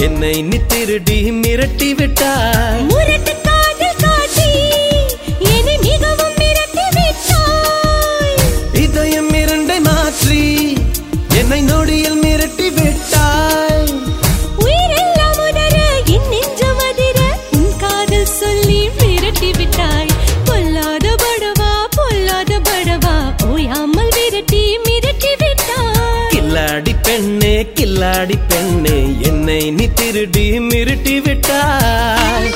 என்னை நித்திருடி மிரட்டி விட்டாய். பெண்ணே கில்லாடி பெண்ணே என்னை நீ திருடி மிருட்டி விட்டாய்.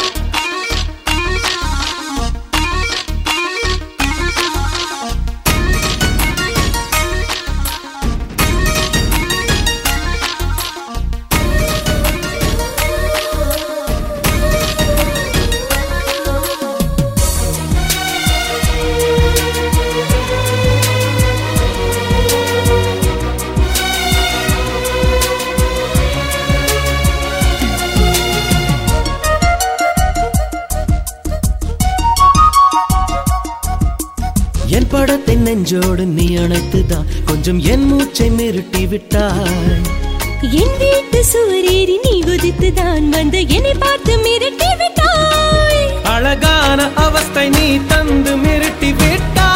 படத்தை நெஞ்சோடு நீ அணைத்துதான். கொஞ்சம் என் மூச்சை மிரட்டி விட்டாய். என் வீட்டு சுவரேறி நீ குதித்துதான் வந்து என்னை பார்த்து மிரட்டி விட்டாய். அழகான அவஸ்தை நீ தந்து மிரட்டி விட்டாய்.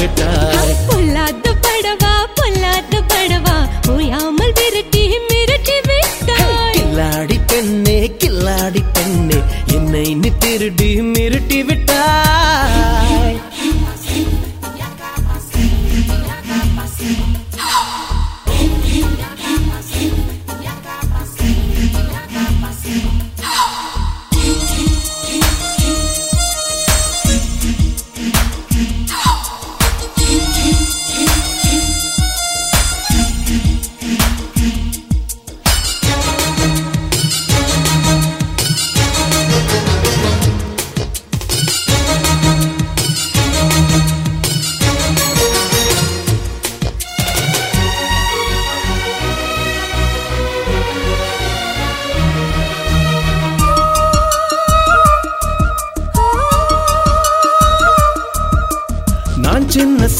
மிரட்டி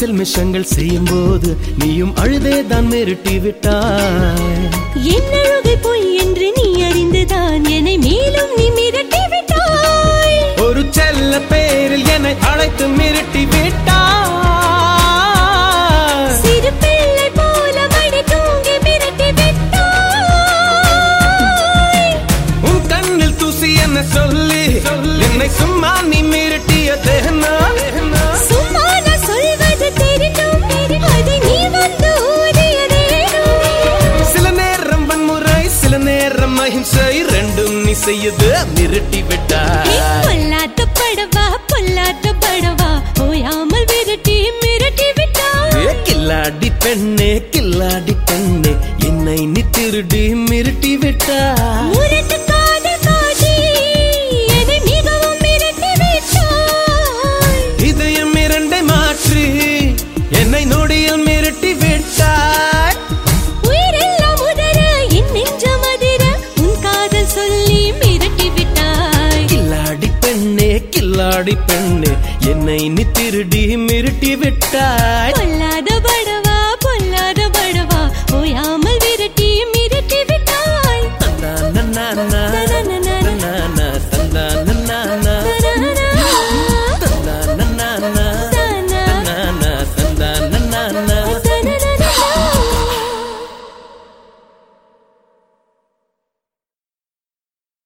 சின்ன சில்மிஷங்கள் செய்யும் போது நீயும் அழுதே தான் மிரட்டி விட்டாய். என் அழுகை பொய் என்று நீ அறிந்துதான் என்னை மேலும் நீ மிரட்டி விட்டாய். ஒரு செல்ல பேரில் என்னை அழைத்து மிரட்டி விட்டாய். செய்யுது? மிரட்டி ஏய், விட்டாய் பொல்லாத படவா பொல்லாத படவா? ஓயாமல் விரட்டி மிரட்டி விட்டாய் ஏ கில்லாடி பெண்ணே கில்லாடி பெண்ணே என்னை நீ திருடி மிரட்டி விட்டாய் பெண்ணே பெண்ணு என்னை நீ திருடி மிருட்டி விட்டாய். பொல்லாத படவா பொல்லாத படவா ஓயாம